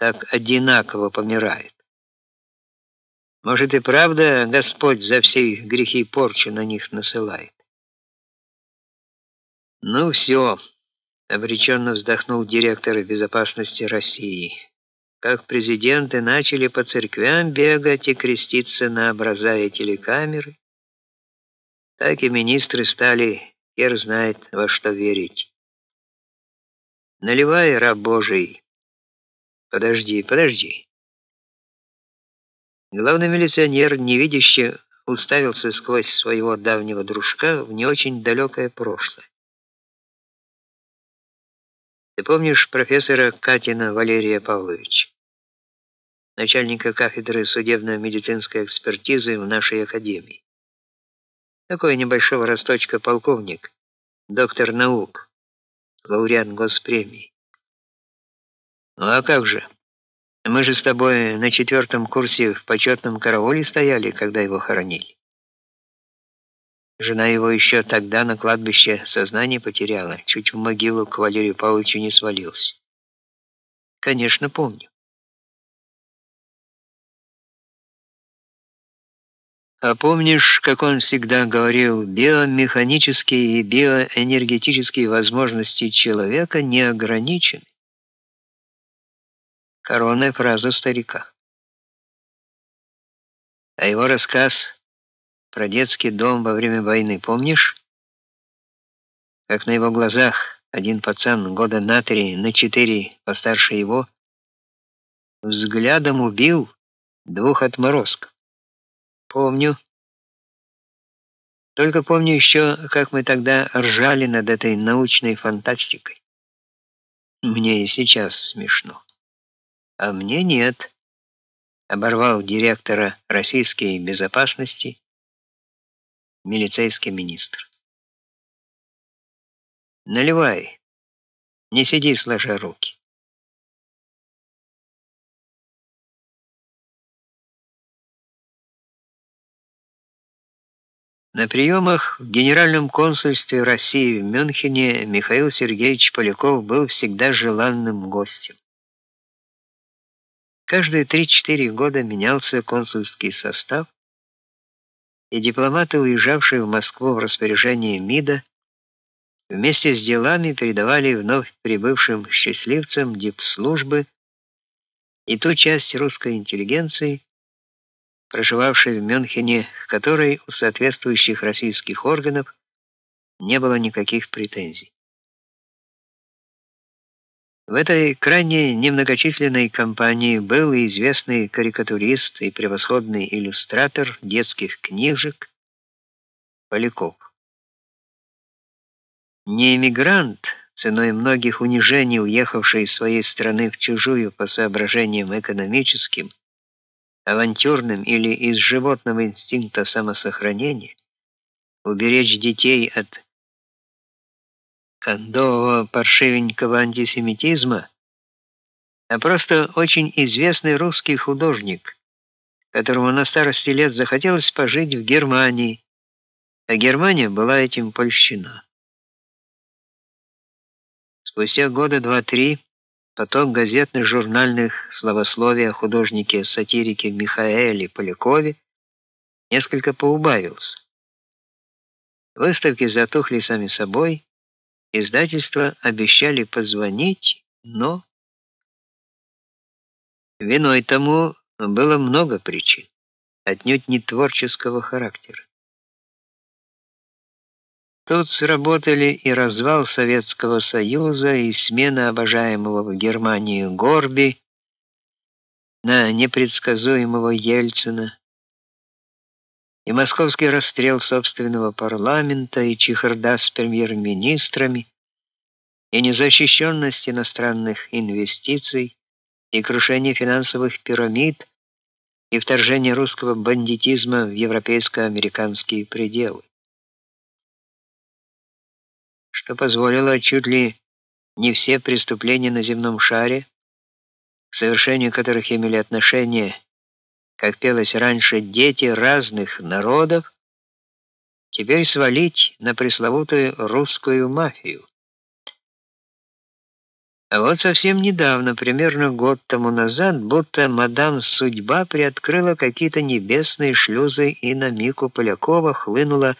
так одинаково помирают. Может и правда Господь за все их грехи порчу на них насылает. Ну все, обреченно вздохнул директор безопасности России. Как президенты начали по церквям бегать и креститься на образа и телекамеры, так и министры стали, хер знает во что верить. Наливай, раб Божий. Подожди, подожди. Главный милиционер, невидяще, уставился сквозь своего давнего дружка в не очень далекое прошлое. Ты помнишь профессора Катина Валерия Павловича, начальника кафедры судебно-медицинской экспертизы в нашей академии? Такой небольшого росточка полковник, доктор наук, лауреат госпремии. Ну а как же? Мы же с тобой на четвертом курсе в почетном карауле стояли, когда его хоронили. Жена его еще тогда на кладбище сознание потеряла, чуть в могилу к Валерию Павловичу не свалился. Конечно, помню. А помнишь, как он всегда говорил, биомеханические и биоэнергетические возможности человека не ограничены? Коронная фраза старика. А его рассказ про детский дом во время войны, помнишь? Как на его глазах один пацан года на три, на четыре постарше его взглядом убил двух отморозков. Помню. Только помню еще, как мы тогда ржали над этой научной фантастикой. Мне и сейчас смешно. А мне нет, оборвал директора российской безопасности милицейский министр. Наливай. Не сиди сложа руки. На приемах в Генеральном консульстве России в Мюнхене Михаил Сергеевич Поляков был всегда желанным гостем. Каждые 3-4 года менялся консульский состав, и дипломаты, уезжавшие в Москву в распоряжение МИДа, вместе с делами передавали вновь прибывшим счастливцам дипслужбы и ту часть русской интеллигенции, проживавшей в Мюнхене, к которой у соответствующих российских органов не было никаких претензий. В этой крайне немногочисленной компании был и известный карикатурист и превосходный иллюстратор детских книжек Поляков. Не эмигрант, ценой многих унижений уехавший из своей страны в чужую по соображениям экономическим, авантюрным или из животного инстинкта самосохранения, уберечь детей от кондового паршивенького антисемитизма, а просто очень известный русский художник, которому на старости лет захотелось пожить в Германии, а Германия была этим польщена. Спустя года два-три Поток газетных журнальных словословий о художнике-сатирике Михаэле Полякове несколько поубавился. Выставки затухли сами собой, издательства обещали позвонить, но виной тому было много причин, отнюдь не творческого характера. Тут сработали и развал Советского Союза, и смена обожаемого в Германии Горби на непредсказуемого Ельцина, и московский расстрел собственного парламента, и чехарда с премьер-министрами, и незащищенность иностранных инвестиций, и крушение финансовых пирамид, и вторжение русского бандитизма в европейско-американские пределы. Что позволило чуть ли не все преступления на земном шаре, к совершению которых имели отношение, как пелось раньше, дети разных народов, теперь свалить на пресловутую русскую мафию. А вот совсем недавно, примерно год тому назад, будто мадам Судьба приоткрыла какие-то небесные шлюзы, и на Мику Полякова хлынула